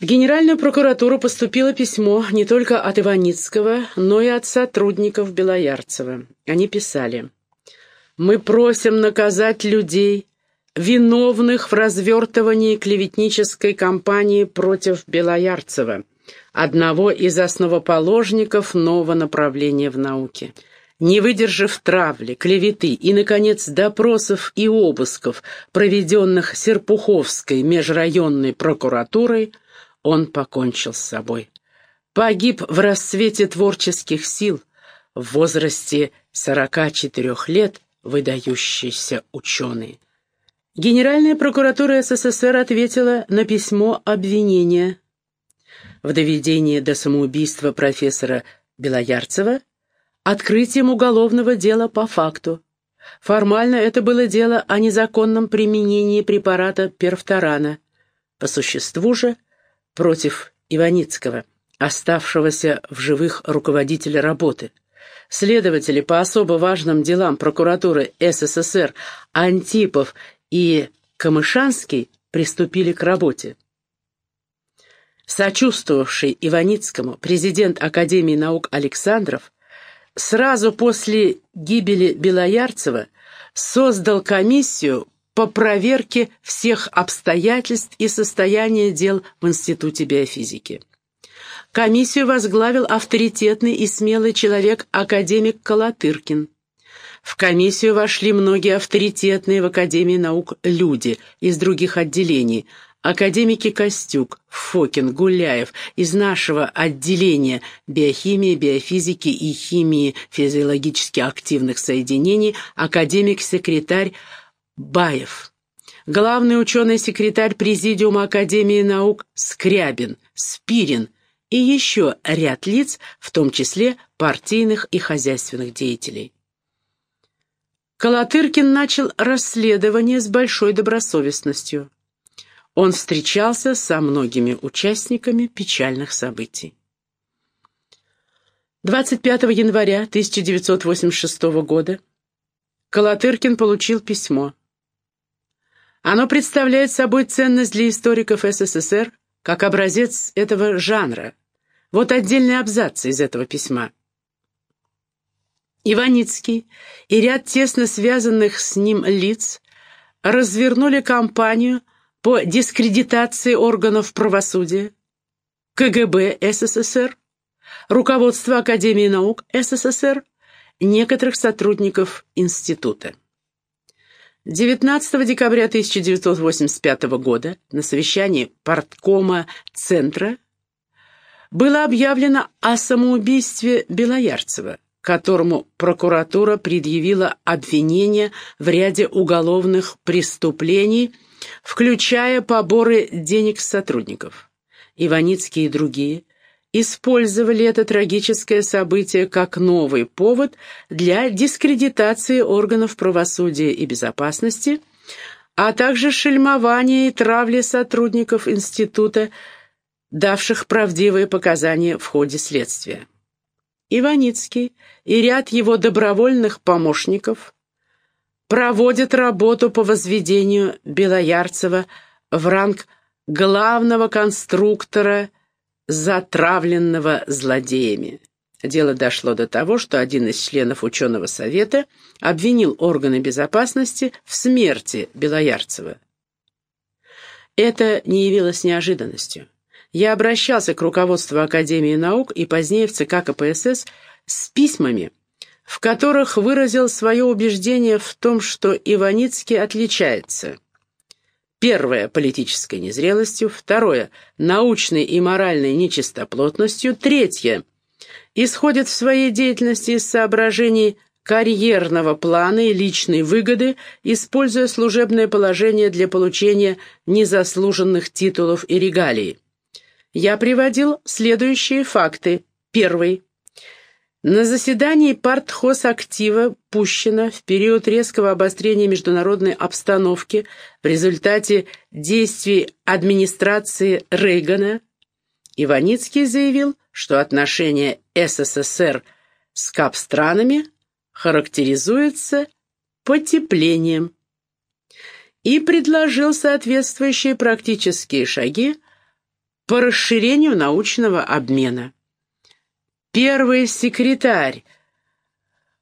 В Генеральную прокуратуру поступило письмо не только от Иваницкого, но и от сотрудников Белоярцева. Они писали «Мы просим наказать людей, виновных в развертывании клеветнической кампании против Белоярцева, одного из основоположников нового направления в науке». Не выдержав травли, клеветы и, наконец, допросов и обысков, проведенных Серпуховской межрайонной прокуратурой, он покончил с собой. Погиб в расцвете творческих сил, в возрасте 44 лет выдающийся ученый. Генеральная прокуратура СССР ответила на письмо обвинения в доведении до самоубийства профессора Белоярцева открытием уголовного дела по факту. Формально это было дело о незаконном применении препарата перфторана. По существу же – против Иваницкого, оставшегося в живых руководителя работы. Следователи по особо важным делам прокуратуры СССР Антипов и Камышанский приступили к работе. Сочувствовавший Иваницкому президент Академии наук Александров сразу после гибели Белоярцева создал комиссию по проверке всех обстоятельств и состояния дел в Институте биофизики. Комиссию возглавил авторитетный и смелый человек академик Колотыркин. В комиссию вошли многие авторитетные в Академии наук люди из других отделений, академики Костюк, Фокин, Гуляев из нашего отделения биохимии, биофизики и химии физиологически активных соединений, академик-секретарь Баев. Главный ученый-секретарь Президиума Академии наук Скрябин, Спирин и еще ряд лиц, в том числе партийных и хозяйственных деятелей. Колотыркин начал расследование с большой добросовестностью. Он встречался со многими участниками печальных событий. 25 января 1986 года Колотыркин получил письмо. Оно представляет собой ценность для историков СССР как образец этого жанра. Вот отдельные абзацы из этого письма. Иваницкий и ряд тесно связанных с ним лиц развернули кампанию по дискредитации органов правосудия, КГБ СССР, руководство Академии наук СССР, некоторых сотрудников института. 19 декабря 1985 года на совещании парткома Центра было объявлено о самоубийстве Белоярцева, которому прокуратура предъявила обвинение в ряде уголовных преступлений, включая поборы денег сотрудников. Иваницкий и другие использовали это трагическое событие как новый повод для дискредитации органов правосудия и безопасности, а также шельмования и травли сотрудников института, давших правдивые показания в ходе следствия. Иваницкий и ряд его добровольных помощников проводят работу по возведению Белоярцева в ранг главного конструктора затравленного злодеями. Дело дошло до того, что один из членов ученого совета обвинил органы безопасности в смерти Белоярцева. Это не явилось неожиданностью. Я обращался к руководству Академии наук и позднее в ЦК КПСС с письмами, в которых выразил свое убеждение в том, что Иваницкий отличается – Первое – политической незрелостью, второе – научной и моральной нечистоплотностью, третье – исходит в своей деятельности из соображений карьерного плана и личной выгоды, используя служебное положение для получения незаслуженных титулов и регалий. Я приводил следующие факты. Первый. На заседании партхозактива Пущина в период резкого обострения международной обстановки в результате действий администрации Рейгана Иваницкий заявил, что отношения СССР с КАП-странами характеризуются потеплением и предложил соответствующие практические шаги по расширению научного обмена. Первый секретарь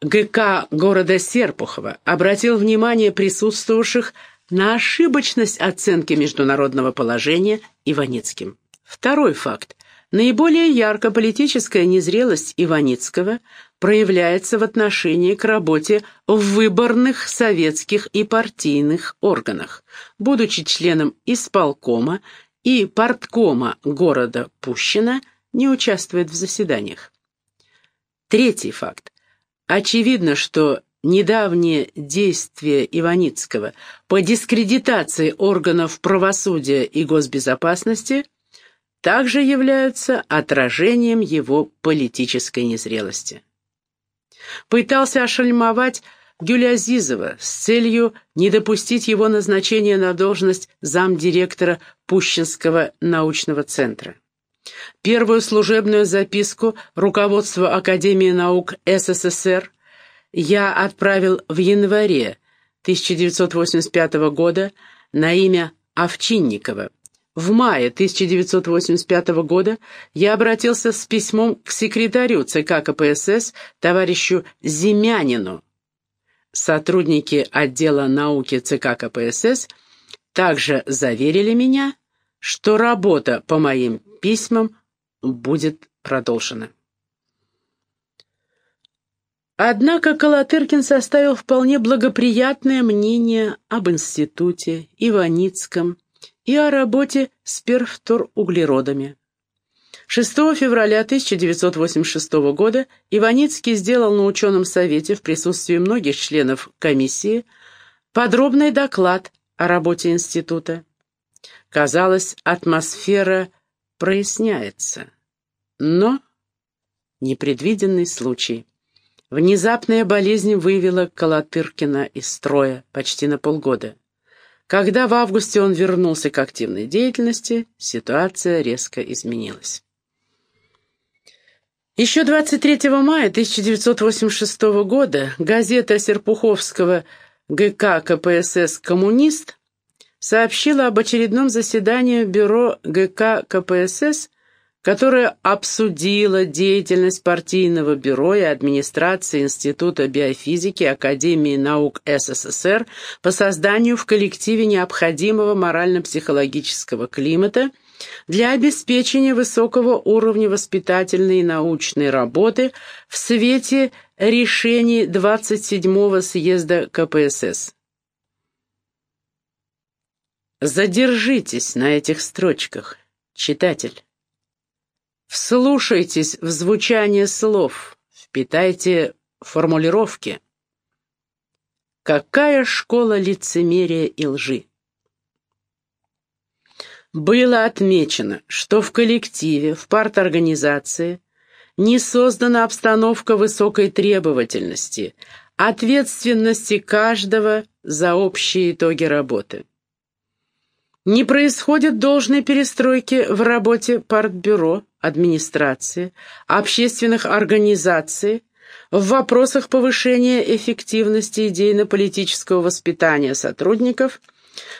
ГК города Серпухова обратил внимание присутствовавших на ошибочность оценки международного положения Иваницким. Второй факт. Наиболее ярко политическая незрелость Иваницкого проявляется в отношении к работе в выборных советских и партийных органах. Будучи членом исполкома и парткома города Пущино, не участвует в заседаниях. Третий факт. Очевидно, что недавние действия Иваницкого по дискредитации органов правосудия и госбезопасности также являются отражением его политической незрелости. Пытался ошельмовать Гюлязизова с целью не допустить его назначения на должность замдиректора Пущинского научного центра. Первую служебную записку руководства Академии наук СССР я отправил в январе 1985 года на имя Овчинникова. В мае 1985 года я обратился с письмом к секретарю ЦК КПСС товарищу Зимянину. Сотрудники отдела науки ЦК КПСС также заверили меня, что работа по моим письмам будет продолжена. Однако Колотыркин составил вполне благоприятное мнение об институте, Иваницком и о работе с перфторуглеродами. 6 февраля 1986 года Иваницкий сделал на ученом совете в присутствии многих членов комиссии подробный доклад о работе института. Казалось, атмосфера проясняется. Но непредвиденный случай. Внезапная болезнь вывела Колотыркина из строя почти на полгода. Когда в августе он вернулся к активной деятельности, ситуация резко изменилась. Еще 23 мая 1986 года газета Серпуховского ГК КПСС «Коммунист» сообщила об очередном заседании Бюро ГК КПСС, которое обсудило деятельность партийного бюро и администрации Института биофизики Академии наук СССР по созданию в коллективе необходимого морально-психологического климата для обеспечения высокого уровня воспитательной и научной работы в свете решений 27-го съезда КПСС. Задержитесь на этих строчках, читатель. Вслушайтесь в звучание слов, впитайте формулировки. Какая школа лицемерия и лжи? Было отмечено, что в коллективе, в парторганизации не создана обстановка высокой требовательности, ответственности каждого за общие итоги работы. Не происходит должной перестройки в работе партбюро, администрации, общественных организаций, в вопросах повышения эффективности идейно-политического воспитания сотрудников,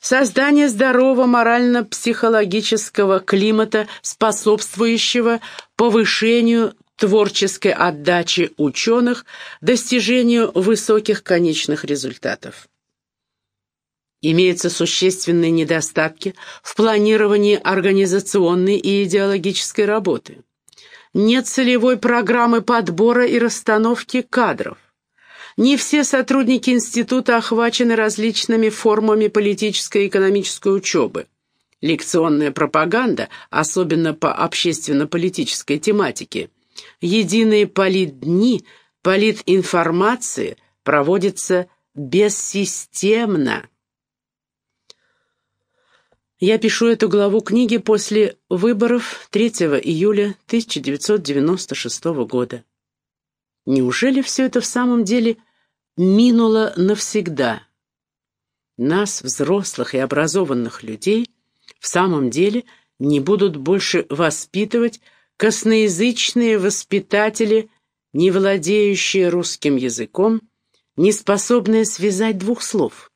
создания здорового морально-психологического климата, способствующего повышению творческой отдачи ученых, достижению высоких конечных результатов. Имеются существенные недостатки в планировании организационной и идеологической работы. Нет целевой программы подбора и расстановки кадров. Не все сотрудники института охвачены различными формами политической и экономической учебы. Лекционная пропаганда, особенно по общественно-политической тематике, единые политдни, политинформации проводятся бессистемно. Я пишу эту главу книги после выборов 3 июля 1996 года. Неужели все это в самом деле минуло навсегда? Нас, взрослых и образованных людей, в самом деле не будут больше воспитывать косноязычные воспитатели, не владеющие русским языком, не способные связать двух слов.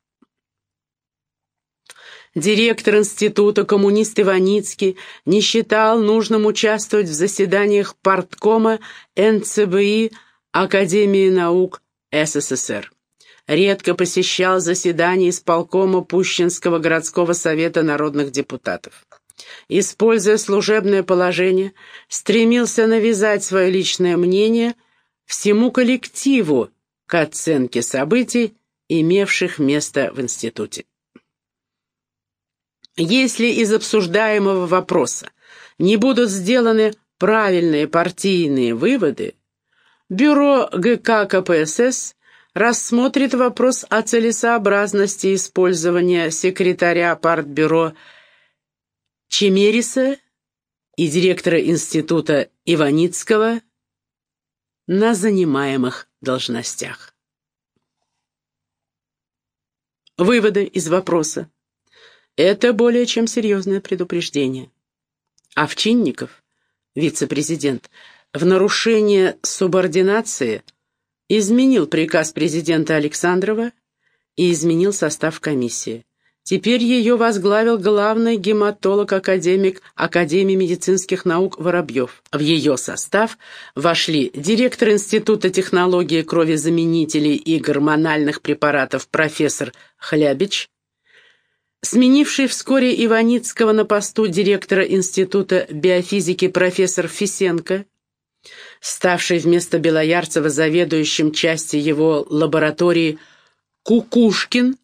Директор института, коммунист Иваницкий, не считал нужным участвовать в заседаниях парткома НЦБИ Академии наук СССР. Редко посещал заседания исполкома Пущинского городского совета народных депутатов. Используя служебное положение, стремился навязать свое личное мнение всему коллективу к оценке событий, имевших место в институте. Если из обсуждаемого вопроса не будут сделаны правильные партийные выводы, Бюро ГК КПСС рассмотрит вопрос о целесообразности использования секретаря партбюро Чемериса и директора института Иваницкого на занимаемых должностях. Выводы из вопроса. Это более чем серьезное предупреждение. Овчинников, вице-президент, в нарушение субординации изменил приказ президента Александрова и изменил состав комиссии. Теперь ее возглавил главный гематолог-академик Академии медицинских наук Воробьев. В ее состав вошли директор Института технологии кровезаменителей и гормональных препаратов профессор Хлябич, Сменивший вскоре Иваницкого на посту директора Института биофизики профессор Фисенко, ставший вместо Белоярцева заведующим части его лаборатории Кукушкин,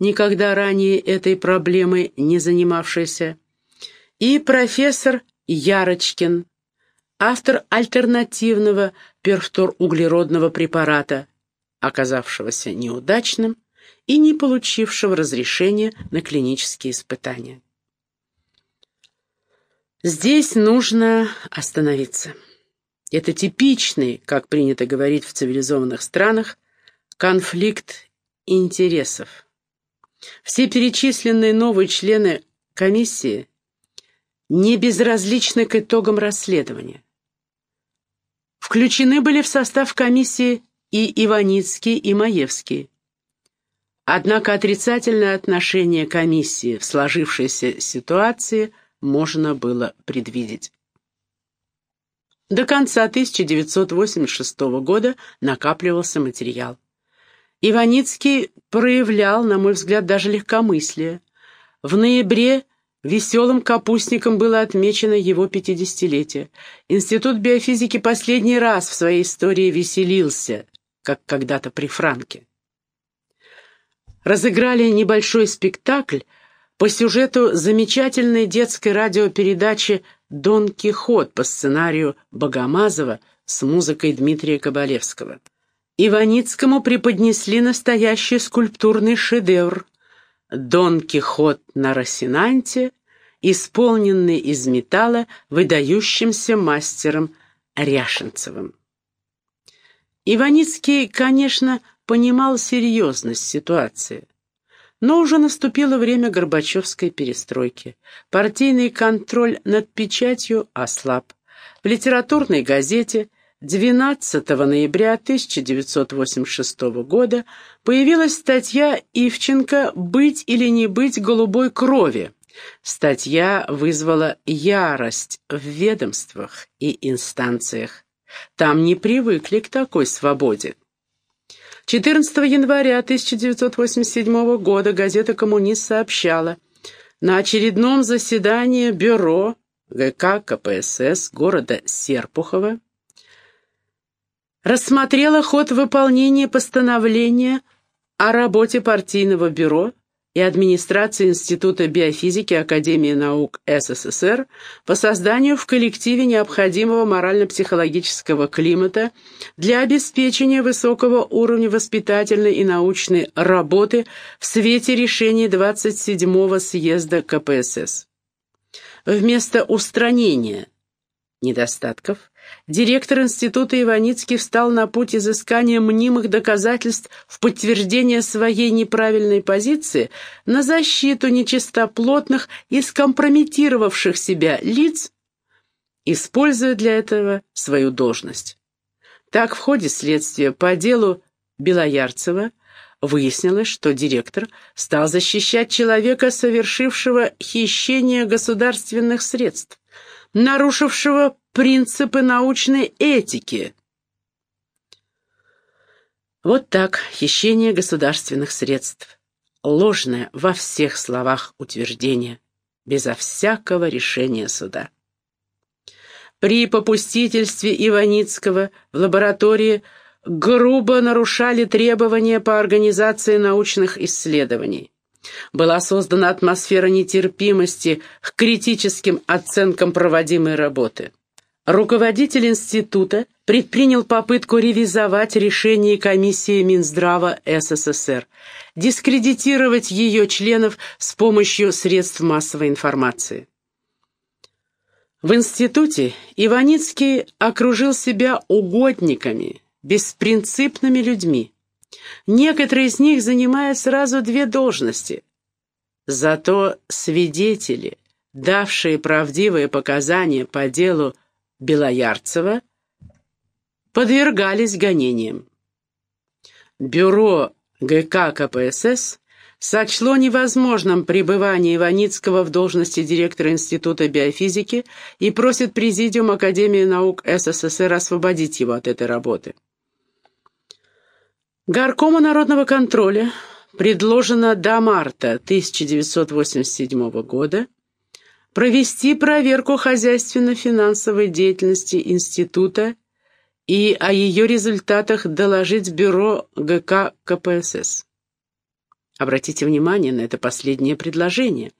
никогда ранее этой проблемой не занимавшийся, и профессор Ярочкин, автор альтернативного перфторуглеродного препарата, оказавшегося неудачным и не получившего разрешения на клинические испытания. Здесь нужно остановиться. Это типичный, как принято говорить в цивилизованных странах, конфликт интересов. Все перечисленные новые члены комиссии не безразличны к итогам расследования. Включены были в состав комиссии и Иваницкий, и Маевский. Однако отрицательное отношение комиссии в сложившейся ситуации можно было предвидеть. До конца 1986 года накапливался материал. Иваницкий проявлял, на мой взгляд, даже легкомыслие. В ноябре веселым капустником было отмечено его 50-летие. Институт биофизики последний раз в своей истории веселился, как когда-то при Франке разыграли небольшой спектакль по сюжету замечательной детской радиопередачи «Дон Кихот» по сценарию Богомазова с музыкой Дмитрия Кабалевского. Иваницкому преподнесли настоящий скульптурный шедевр «Дон Кихот на Росинанте», исполненный из металла выдающимся мастером Ряшенцевым. Иваницкий, конечно, понимал серьезность ситуации. Но уже наступило время Горбачевской перестройки. Партийный контроль над печатью ослаб. В литературной газете 12 ноября 1986 года появилась статья Ивченко «Быть или не быть голубой крови». Статья вызвала ярость в ведомствах и инстанциях. Там не привыкли к такой свободе. 14 января 1987 года газета «Коммунист» сообщала, на очередном заседании бюро ГК КПСС города Серпухова рассмотрела ход выполнения постановления о работе партийного бюро и администрации Института биофизики Академии наук СССР по созданию в коллективе необходимого морально-психологического климата для обеспечения высокого уровня воспитательной и научной работы в свете решений 27-го съезда КПСС. Вместо устранения недостатков Директор института Иваницкий встал на путь изыскания мнимых доказательств в подтверждение своей неправильной позиции на защиту нечистоплотных и скомпрометировавших себя лиц, используя для этого свою должность. Так, в ходе следствия по делу Белоярцева выяснилось, что директор стал защищать человека, совершившего хищение государственных средств, нарушившего принципы научной этики. Вот так хищение государственных средств, ложное во всех словах утверждение, безо всякого решения суда. При попустительстве Иваницкого в лаборатории грубо нарушали требования по организации научных исследований. Была создана атмосфера нетерпимости к критическим оценкам проводимой работы. Руководитель института предпринял попытку ревизовать решение комиссии Минздрава СССР, дискредитировать ее членов с помощью средств массовой информации. В институте Иваницкий окружил себя угодниками, беспринципными людьми. Некоторые из них занимают сразу две должности. Зато свидетели, давшие правдивые показания по делу Белоярцева, подвергались гонениям. Бюро ГК КПСС сочло невозможным пребывание Иваницкого в должности директора Института биофизики и просит Президиум Академии наук СССР освободить его от этой работы. Горкому народного контроля предложено до марта 1987 года провести проверку хозяйственно-финансовой деятельности института и о ее результатах доложить Бюро ГК КПСС. Обратите внимание на это последнее предложение.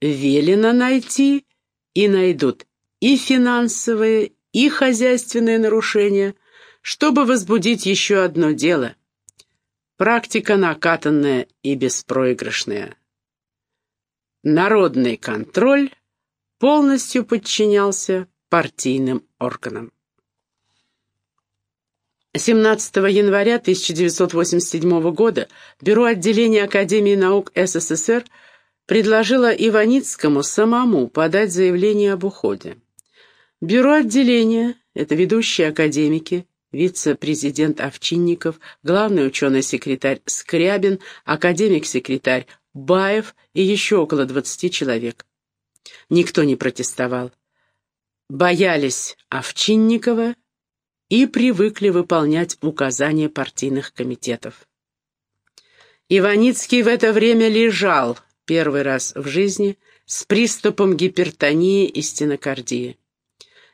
Велено найти и найдут и финансовые, и хозяйственные нарушения, чтобы возбудить еще одно дело – Практика накатанная и беспроигрышная. Народный контроль полностью подчинялся партийным органам. 17 января 1987 года Бюро отделения Академии наук СССР предложило Иваницкому самому подать заявление об уходе. Бюро отделения – это ведущие академики, вице-президент Овчинников, главный ученый-секретарь Скрябин, академик-секретарь Баев и еще около двадцати человек. Никто не протестовал. Боялись Овчинникова и привыкли выполнять указания партийных комитетов. Иваницкий в это время лежал первый раз в жизни с приступом гипертонии и стенокардии.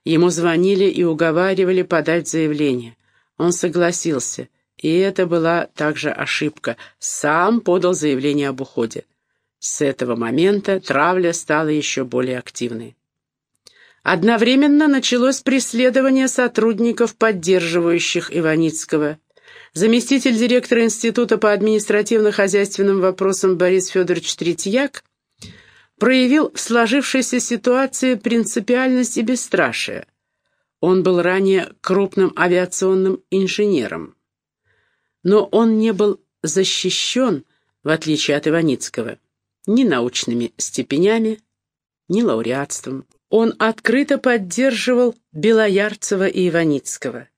Ему звонили и уговаривали подать заявление. Он согласился, и это была также ошибка. Сам подал заявление об уходе. С этого момента травля стала еще более активной. Одновременно началось преследование сотрудников, поддерживающих Иваницкого. Заместитель директора Института по административно-хозяйственным вопросам Борис Федорович Третьяк проявил в сложившейся ситуации принципиальность и бесстрашие. Он был ранее крупным авиационным инженером. Но он не был защищен, в отличие от Иваницкого, ни научными степенями, ни лауреатством. Он открыто поддерживал Белоярцева и Иваницкого.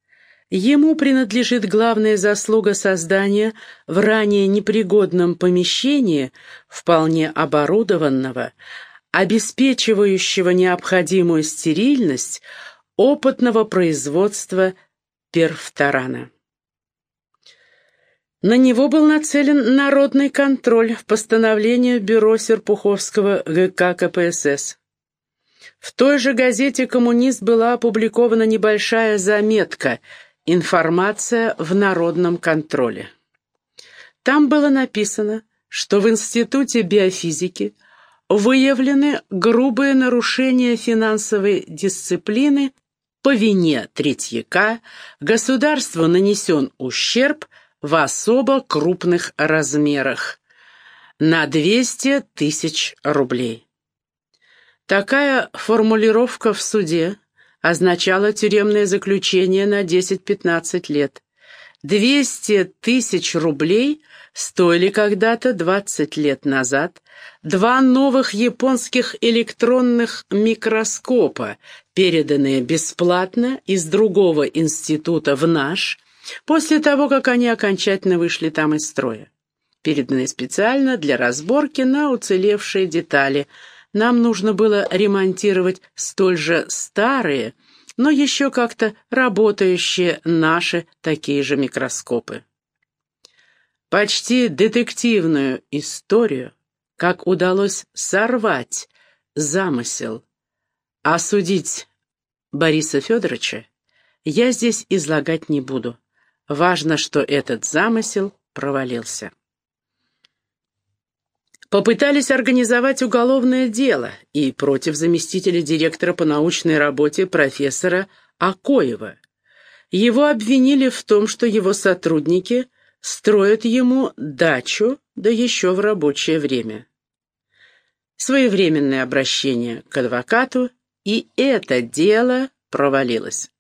Ему принадлежит главная заслуга создания в ранее непригодном помещении, вполне оборудованного, обеспечивающего необходимую стерильность, опытного производства перфторана. На него был нацелен народный контроль в постановлении Бюро Серпуховского ГК КПСС. В той же газете «Коммунист» была опубликована небольшая заметка – Информация в народном контроле. Там было написано, что в Институте биофизики выявлены грубые нарушения финансовой дисциплины по вине Третьяка, государству нанесен ущерб в особо крупных размерах на 200 тысяч рублей. Такая формулировка в суде означало тюремное заключение на 10-15 лет. 200 тысяч рублей стоили когда-то 20 лет назад два новых японских электронных микроскопа, переданные бесплатно из другого института в наш, после того, как они окончательно вышли там из строя. переданные специально для разборки на уцелевшие детали. Нам нужно было ремонтировать столь же старые, но еще как-то работающие наши такие же микроскопы. Почти детективную историю, как удалось сорвать замысел, осудить Бориса Федоровича, я здесь излагать не буду. Важно, что этот замысел провалился. Попытались организовать уголовное дело и против заместителя директора по научной работе профессора Акоева. Его обвинили в том, что его сотрудники строят ему дачу, да еще в рабочее время. Своевременное обращение к адвокату, и это дело провалилось.